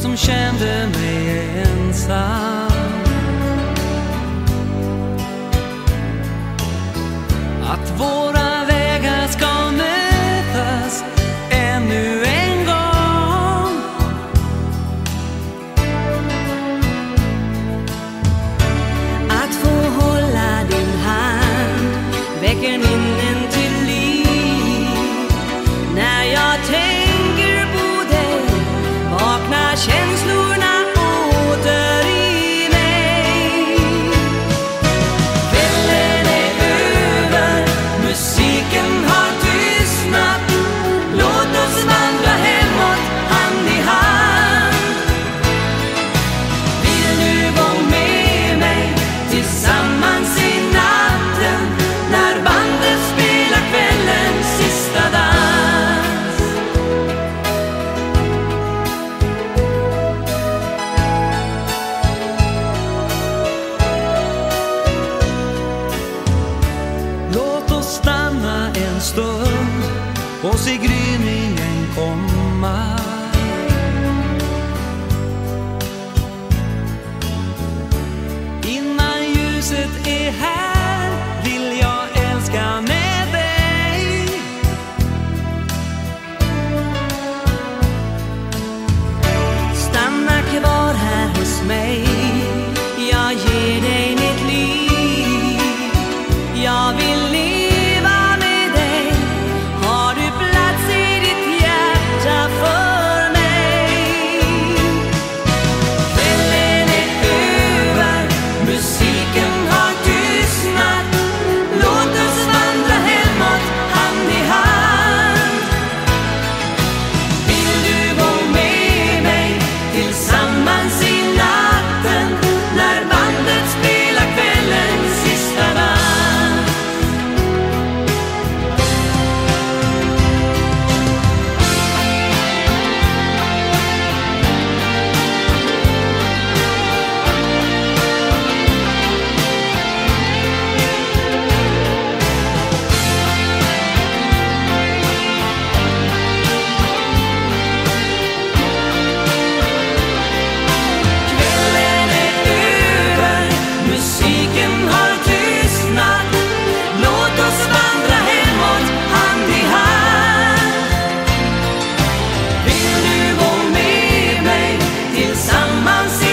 som kände mig ensam. Att våra och se gryningen komma. Innan ljuset är här romance